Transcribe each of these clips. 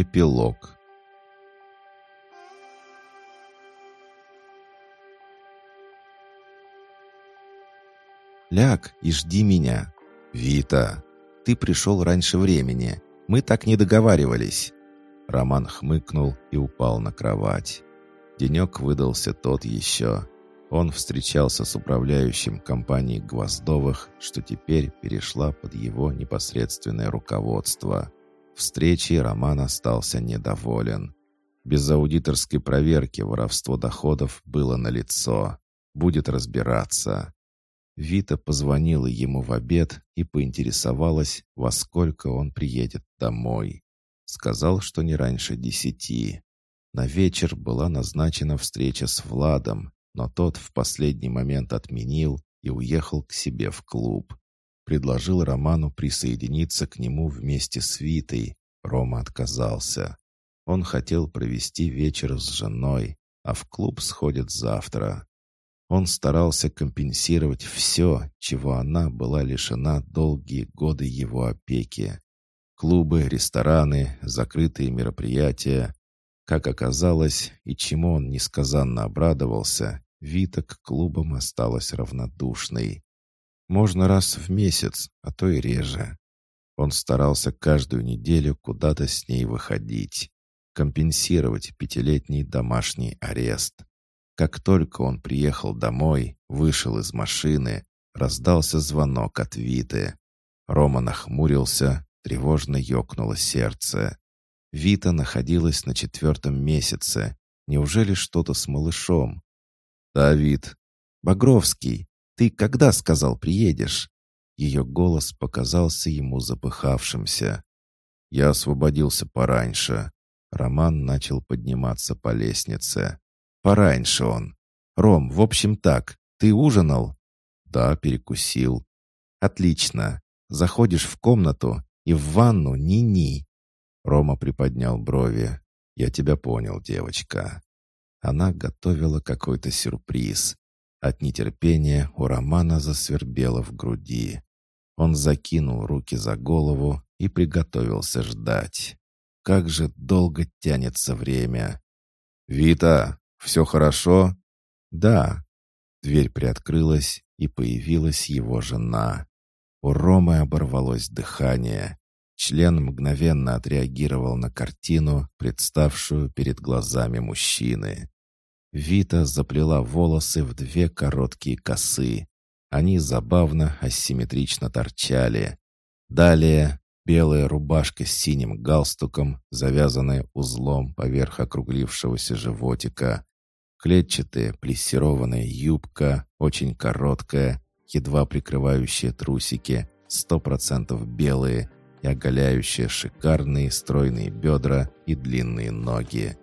Эпилог «Ляг и жди меня!» «Вита, ты пришел раньше времени. Мы так не договаривались!» Роман хмыкнул и упал на кровать. Денек выдался тот еще. Он встречался с управляющим компанией Гвоздовых, что теперь перешла под его непосредственное руководство. Встречей Роман остался недоволен. Без аудиторской проверки воровство доходов было налицо. Будет разбираться. Вита позвонила ему в обед и поинтересовалась, во сколько он приедет домой. Сказал, что не раньше десяти. На вечер была назначена встреча с Владом, но тот в последний момент отменил и уехал к себе в клуб. Предложил Роману присоединиться к нему вместе с Витой. Рома отказался. Он хотел провести вечер с женой, а в клуб сходит завтра. Он старался компенсировать все, чего она была лишена долгие годы его опеки. Клубы, рестораны, закрытые мероприятия. Как оказалось, и чему он несказанно обрадовался, Вита к клубам осталась равнодушной. Можно раз в месяц, а то и реже. Он старался каждую неделю куда-то с ней выходить, компенсировать пятилетний домашний арест. Как только он приехал домой, вышел из машины, раздался звонок от Виты. Рома нахмурился, тревожно ёкнуло сердце. Вита находилась на четвертом месяце. Неужели что-то с малышом? «Давид!» «Багровский, ты когда сказал приедешь?» Ее голос показался ему запыхавшимся. «Я освободился пораньше». Роман начал подниматься по лестнице. «Пораньше он. Ром, в общем так, ты ужинал?» «Да, перекусил». «Отлично. Заходишь в комнату и в ванну ни-ни». Рома приподнял брови. «Я тебя понял, девочка». Она готовила какой-то сюрприз. От нетерпения у Романа засвербело в груди. Он закинул руки за голову и приготовился ждать. Как же долго тянется время. «Вита, все хорошо?» «Да». Дверь приоткрылась, и появилась его жена. У Ромы оборвалось дыхание. Член мгновенно отреагировал на картину, представшую перед глазами мужчины. Вита заплела волосы в две короткие косы. Они забавно, асимметрично торчали. Далее белая рубашка с синим галстуком, завязанная узлом поверх округлившегося животика. Клетчатая плессированная юбка, очень короткая, едва прикрывающая трусики, сто процентов белые, и оголяющая шикарные стройные бедра и длинные ноги.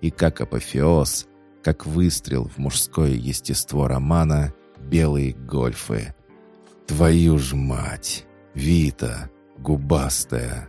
И как апофеоз, как выстрел в мужское естество романа, белые гольфы. «Твою ж мать! Вита! Губастая!»